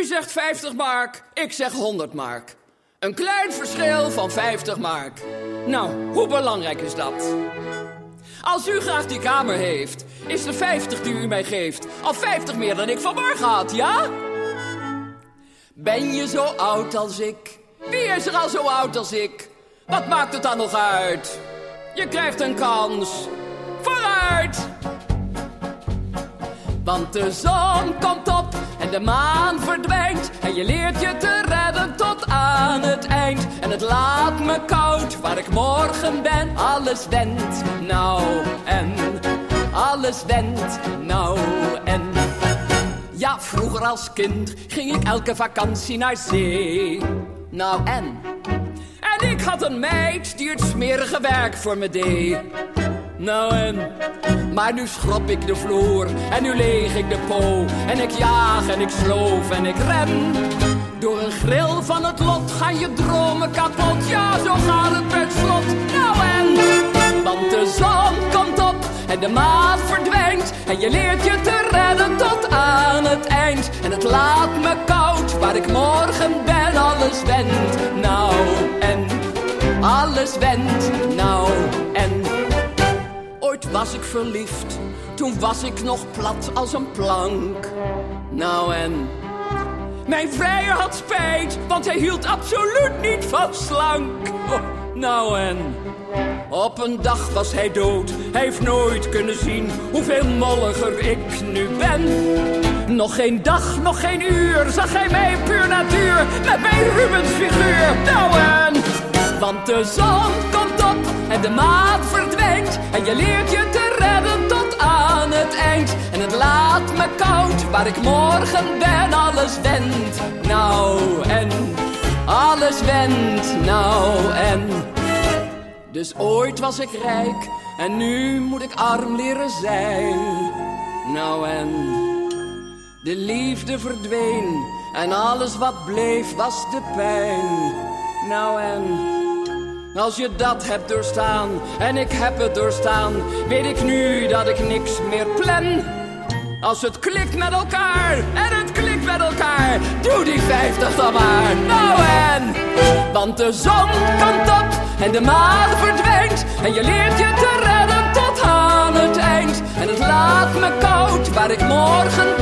U zegt 50 mark, ik zeg 100 mark. Een klein verschil van 50 mark. Nou, hoe belangrijk is dat? Als u graag die kamer heeft, is de 50 die u mij geeft al 50 meer dan ik vanmorgen had, ja? Ben je zo oud als ik? Wie is er al zo oud als ik? Wat maakt het dan nog uit? Je krijgt een kans. Vooruit! Want de zon komt op de maan verdwijnt. En je leert je te redden tot aan het eind. En het laat me koud waar ik morgen ben. Alles wendt nou en alles wendt nou en. Ja, vroeger als kind ging ik elke vakantie naar zee. Nou en? En ik had een meid die het smerige werk voor me deed. Nou en? Maar nu schrap ik de vloer en nu leeg ik de po. En ik jaag en ik sloof en ik ren. Door een grill van het lot gaan je dromen kapot. Ja, zo gaat het per slot. Nou en? Want de zon komt op en de maan verdwijnt. En je leert je te redden tot aan het eind. En het laat me koud waar ik morgen ben. Alles wendt, nou en alles wendt, nou en was ik verliefd, toen was ik nog plat als een plank. Nou en... Mijn vrijer had spijt, want hij hield absoluut niet van slank. Nou en... Op een dag was hij dood, hij heeft nooit kunnen zien hoeveel molliger ik nu ben. Nog geen dag, nog geen uur zag hij mij puur natuur met mijn Rubens figuur. Nou en... Want de zon komt op en de maan verdwijnt. En je leert je te redden tot aan het eind. En het laat me koud waar ik morgen ben. Alles wendt nou en alles wendt nou en. Dus ooit was ik rijk en nu moet ik arm leren zijn. Nou en de liefde verdween en alles wat bleef was de pijn. Nou en als je dat hebt doorstaan en ik heb het doorstaan, weet ik nu dat ik niks meer plan. Als het klikt met elkaar en het klikt met elkaar, doe die vijftig dan maar. Nou en, want de zon komt op en de maan verdwijnt en je leert je te redden tot aan het eind. En het laat me koud waar ik morgen